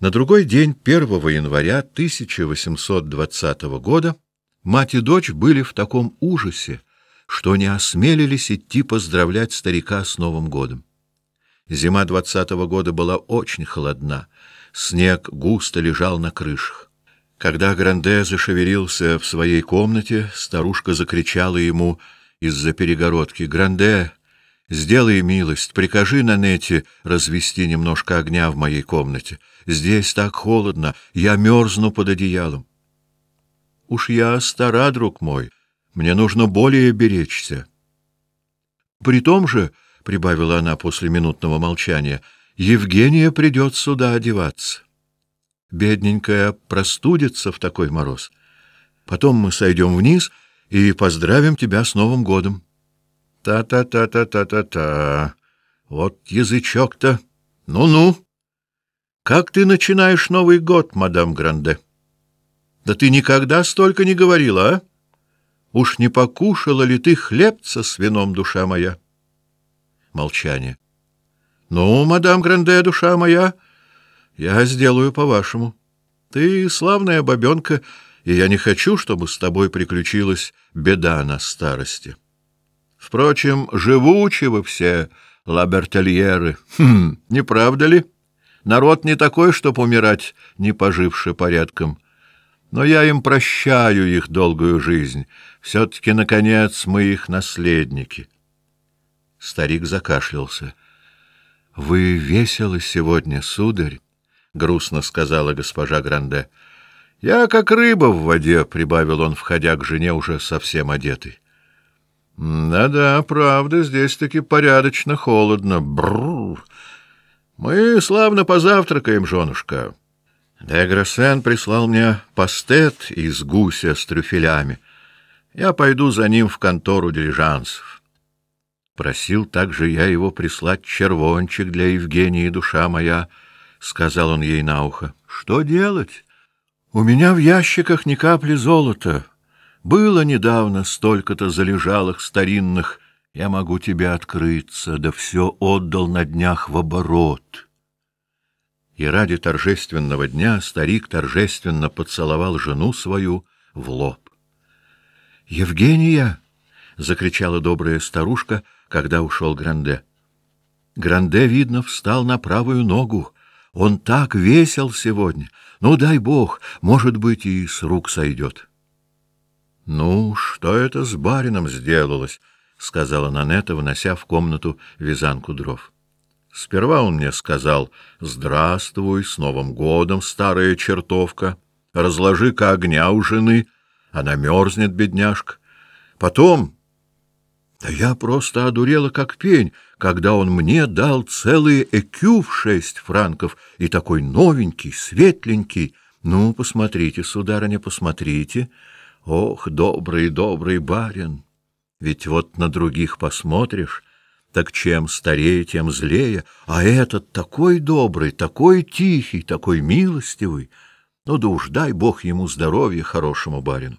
На другой день, 1 января 1820 года, мать и дочь были в таком ужасе, что не осмелились идти поздравлять старика с Новым годом. Зима двадцатого года была очень холодна, снег густо лежал на крышах. Когда Гранде зашевелился в своей комнате, старушка закричала ему из-за перегородки: "Гранде, Сделай милость, прикажи Нанете развести немножко огня в моей комнате. Здесь так холодно, я мерзну под одеялом. Уж я стара, друг мой, мне нужно более беречься. При том же, прибавила она после минутного молчания, Евгения придет сюда одеваться. Бедненькая простудится в такой мороз. Потом мы сойдем вниз и поздравим тебя с Новым годом. Та-та-та-та-та-та-та. Вот язычок-то. Ну-ну. Как ты начинаешь Новый год, мадам Гранде? Да ты никогда столько не говорила, а? Уж не покушала ли ты хлебца с вином, душа моя? Молчание. Ну, мадам Гранде, душа моя, я сделаю по-вашему. Ты славная бабенка, и я не хочу, чтобы с тобой приключилась беда на старости. Впрочем, живучи вы все, лабертельеры. Хм, не правда ли? Народ не такой, чтоб умирать, не поживши порядком. Но я им прощаю их долгую жизнь. Все-таки, наконец, мы их наследники. Старик закашлялся. — Вы веселы сегодня, сударь, — грустно сказала госпожа Гранде. — Я как рыба в воде, — прибавил он, входя к жене уже совсем одетый. Да-да, правда, здесь таки порядочно холодно. Бррр. Мы славно позавтракаем, женушка. Деграсен прислал мне пастет из гуся с трюфелями. Я пойду за ним в контору дилижансов. Просил также я его прислать червончик для Евгении, душа моя, сказал он ей на ухо. Что делать? У меня в ящиках ни капли золота. Было недавно столько-то залежалых старинных, я могу тебе открыться, да все отдал на днях в оборот. И ради торжественного дня старик торжественно поцеловал жену свою в лоб. Евгения, закричала добрая старушка, когда ушел Гранде. Гранде видно встал на правую ногу. Он так весел сегодня. Ну дай бог, может быть, и с рук сойдет. Ну, что это с барином сделалось? сказала Нанета, внося в комнату вязанку дров. Сперва он мне сказал: "Здравствуй, с Новым годом, старая чертовка. Разложи-ка огня у жены, она мерзнет, бедняжка". Потом да я просто одурела как пень, когда он мне дал целый экю в шесть франков и такой новенький, светленький. Ну, посмотрите, сударыня, посмотрите. Ох, добрый, добрый барин! Ведь вот на других посмотришь, так чем старее, тем злее, а этот такой добрый, такой тихий, такой милостивый. Ну да уж дай Бог ему здоровья, хорошему барину.